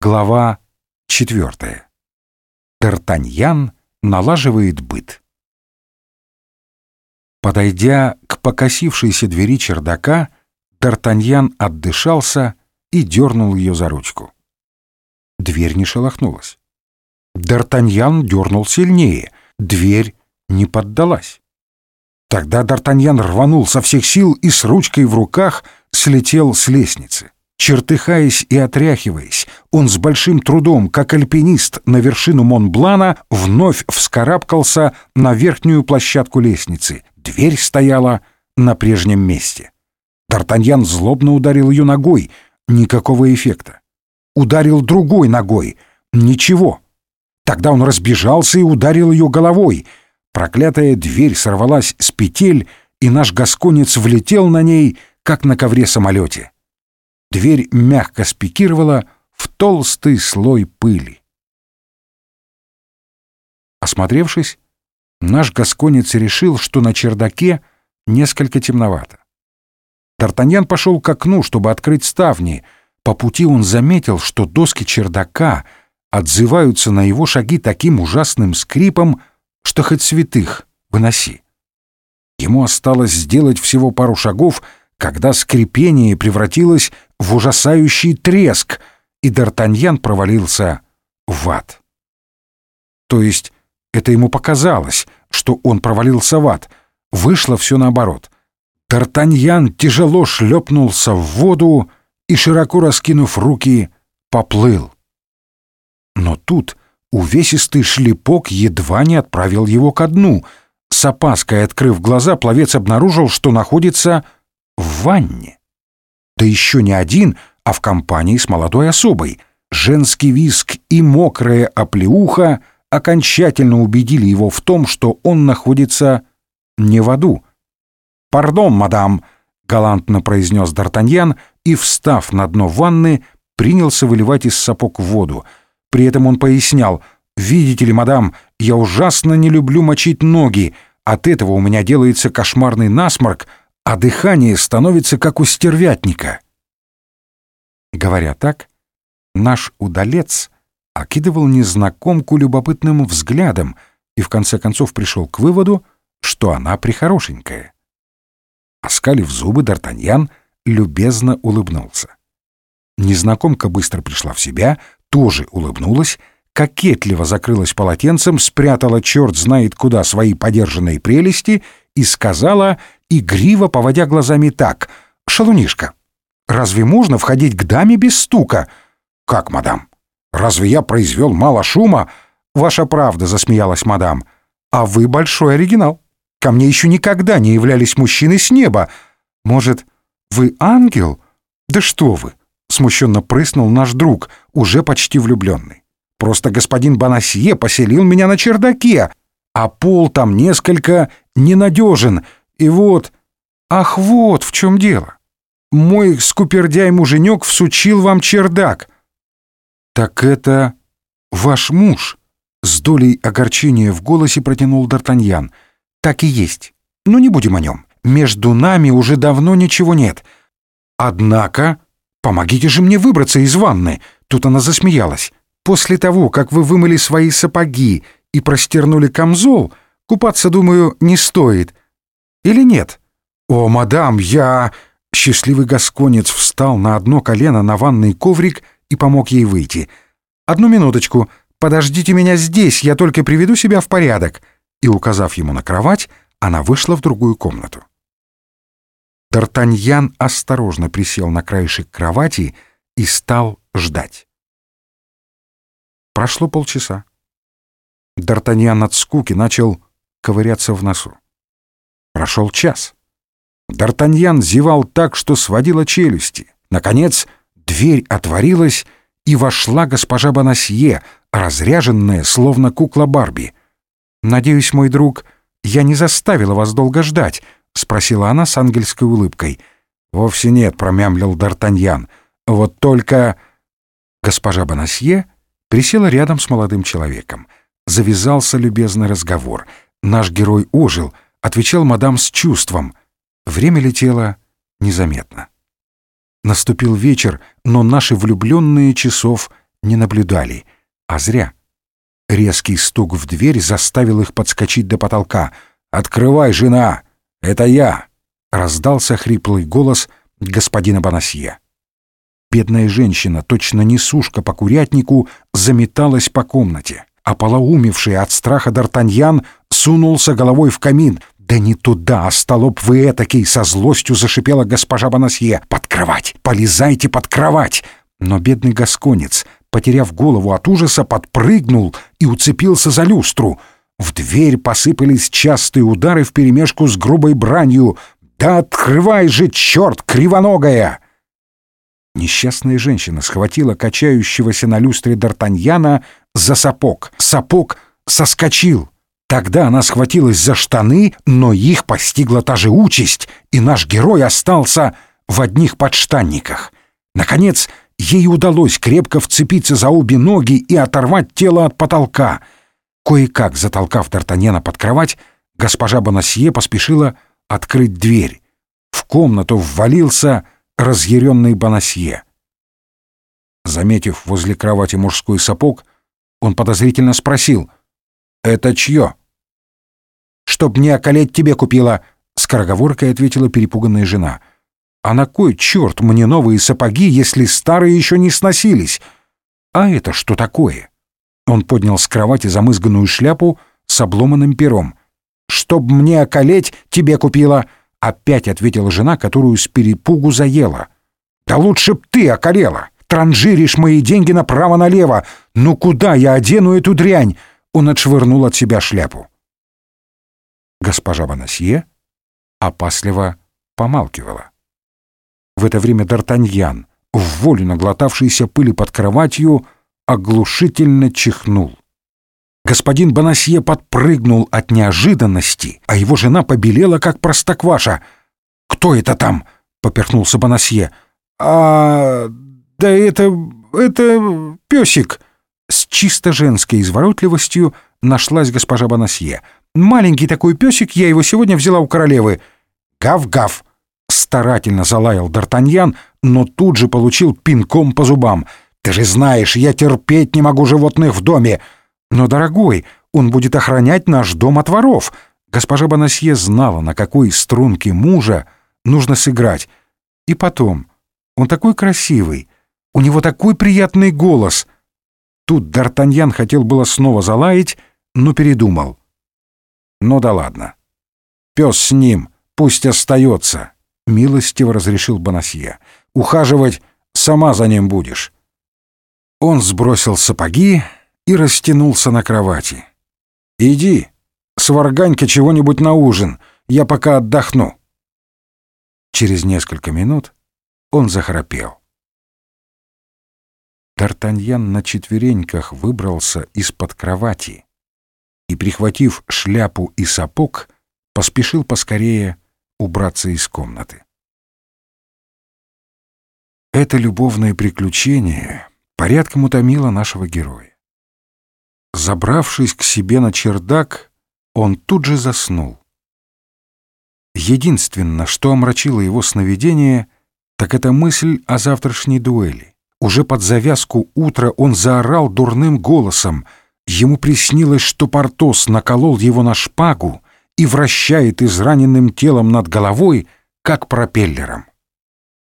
Глава четвертая. Д'Артаньян налаживает быт. Подойдя к покосившейся двери чердака, Д'Артаньян отдышался и дернул ее за ручку. Дверь не шелохнулась. Д'Артаньян дернул сильнее, дверь не поддалась. Тогда Д'Артаньян рванул со всех сил и с ручкой в руках слетел с лестницы. Чертыхаясь и отряхиваясь, он с большим трудом, как альпинист на вершину Монблана, вновь вскарабкался на верхнюю площадку лестницы. Дверь стояла на прежнем месте. Д'Артаньян злобно ударил ее ногой. Никакого эффекта. Ударил другой ногой. Ничего. Тогда он разбежался и ударил ее головой. Проклятая дверь сорвалась с петель, и наш гасконец влетел на ней, как на ковре-самолете дверь мягко спикировала в толстый слой пыли. Осмотревшись, наш гасконец решил, что на чердаке несколько темновато. Д'Артаньян пошел к окну, чтобы открыть ставни. По пути он заметил, что доски чердака отзываются на его шаги таким ужасным скрипом, что хоть святых выноси. Ему осталось сделать всего пару шагов — когда скрипение превратилось в ужасающий треск, и Д'Артаньян провалился в ад. То есть это ему показалось, что он провалился в ад. Вышло все наоборот. Д'Артаньян тяжело шлепнулся в воду и, широко раскинув руки, поплыл. Но тут увесистый шлепок едва не отправил его ко дну. С опаской открыв глаза, пловец обнаружил, что находится в ванне. Да еще не один, а в компании с молодой особой. Женский виск и мокрая оплеуха окончательно убедили его в том, что он находится не в аду. «Пардон, мадам», — галантно произнес Д'Артаньян и, встав на дно ванны, принялся выливать из сапог воду. При этом он пояснял, «Видите ли, мадам, я ужасно не люблю мочить ноги, от этого у меня делается кошмарный насморк, а дыхание становится как у стервятника. Говоря так, наш удалец окидывал незнакомку любопытным взглядом и в конце концов пришел к выводу, что она прихорошенькая. Оскалив зубы, Д'Артаньян любезно улыбнулся. Незнакомка быстро пришла в себя, тоже улыбнулась, кокетливо закрылась полотенцем, спрятала черт знает куда свои подержанные прелести и сказала, игриво поводя глазами так, «Шалунишка, разве можно входить к даме без стука?» «Как, мадам? Разве я произвел мало шума?» «Ваша правда», — засмеялась мадам. «А вы большой оригинал. Ко мне еще никогда не являлись мужчины с неба. Может, вы ангел? Да что вы!» — смущенно прыснул наш друг, уже почти влюбленный. «Просто господин Бонасье поселил меня на чердаке, а пол там несколько ненадежен, и вот... Ах, вот в чем дело. Мой скупердяй-муженек всучил вам чердак. Так это ваш муж? С долей огорчения в голосе протянул Д'Артаньян. Так и есть. Но не будем о нем. Между нами уже давно ничего нет. Однако, помогите же мне выбраться из ванны. Тут она засмеялась. После того, как вы вымыли свои сапоги и простернули камзол, купаться, думаю, не стоит. Или нет? О, мадам, я... Счастливый гасконец встал на одно колено на ванный коврик и помог ей выйти. «Одну минуточку, подождите меня здесь, я только приведу себя в порядок». И, указав ему на кровать, она вышла в другую комнату. Д'Артаньян осторожно присел на краешек кровати и стал ждать. Прошло полчаса. Д'Артаньян от скуки начал ковыряться в носу. Прошел час. Д'Артаньян зевал так, что сводила челюсти. Наконец, дверь отворилась, и вошла госпожа Бонасье, разряженная, словно кукла Барби. «Надеюсь, мой друг, я не заставила вас долго ждать?» — спросила она с ангельской улыбкой. «Вовсе нет», — промямлил Д'Артаньян. «Вот только...» Госпожа Бонасье присела рядом с молодым человеком. Завязался любезный разговор. Наш герой ожил, отвечал мадам с чувством. Время летело незаметно. Наступил вечер, но наши влюбленные часов не наблюдали, а зря. Резкий стук в дверь заставил их подскочить до потолка. «Открывай, жена! Это я!» — раздался хриплый голос господина Бонасье. Бедная женщина, точно несушка по курятнику, заметалась по комнате, а полоумевший от страха Д'Артаньян сунулся головой в камин. «Да не туда, а столоп вы этакий!» — со злостью зашипела госпожа Бонасье. «Под кровать! Полезайте под кровать!» Но бедный гасконец, потеряв голову от ужаса, подпрыгнул и уцепился за люстру. В дверь посыпались частые удары вперемешку с грубой бранью. «Да открывай же, черт, кривоногая!» Несчастная женщина схватила качающегося на люстре Д'Артаньяна за сапог. Сапог соскочил. Тогда она схватилась за штаны, но их постигла та же участь, и наш герой остался в одних подштанниках. Наконец, ей удалось крепко вцепиться за обе ноги и оторвать тело от потолка. Кое-как затолкав Д'Артаньяна под кровать, госпожа Бонасье поспешила открыть дверь. В комнату ввалился разъяренный Бонасье. Заметив возле кровати мужской сапог, он подозрительно спросил, «Это чье?» «Чтоб не околеть тебе купила», — скороговоркой ответила перепуганная жена. «А на кой черт мне новые сапоги, если старые еще не сносились? А это что такое?» Он поднял с кровати замызганную шляпу с обломанным пером. «Чтоб мне околеть, тебе купила», — опять ответила жена, которую с перепугу заела. «Да лучше б ты околела! Транжиришь мои деньги направо-налево! Ну куда я одену эту дрянь?» Он отшвырнул от себя шляпу. Госпожа Бонасье опасливо помалкивала. В это время Д'Артаньян, в волю наглотавшийся пыли под кроватью, оглушительно чихнул. Господин Бонасье подпрыгнул от неожиданности, а его жена побелела, как простокваша. «Кто это там?» — поперхнулся Бонасье. «А... да это... это... песик!» С чисто женской изворотливостью нашлась госпожа Бонасье. «Маленький такой песик, я его сегодня взяла у королевы». «Гав-гав!» — старательно залаял Д'Артаньян, но тут же получил пинком по зубам. «Ты же знаешь, я терпеть не могу животных в доме!» «Но, дорогой, он будет охранять наш дом от воров!» Госпожа Бонасье знала, на какой струнке мужа нужно сыграть. И потом, он такой красивый, у него такой приятный голос. Тут Д'Артаньян хотел было снова залаять, но передумал. «Ну да ладно. Пес с ним, пусть остается», — милостиво разрешил Бонасье. «Ухаживать сама за ним будешь». Он сбросил сапоги и растянулся на кровати. «Иди, сварганька чего-нибудь на ужин, я пока отдохну». Через несколько минут он захрапел. Д'Артаньян на четвереньках выбрался из-под кровати и, прихватив шляпу и сапог, поспешил поскорее убраться из комнаты. Это любовное приключение порядком утомило нашего героя. Забравшись к себе на чердак, он тут же заснул. Единственное, что омрачило его сновидение, так это мысль о завтрашней дуэли. Уже под завязку утра он заорал дурным голосом. Ему приснилось, что Портос наколол его на шпагу и вращает израненным телом над головой, как пропеллером.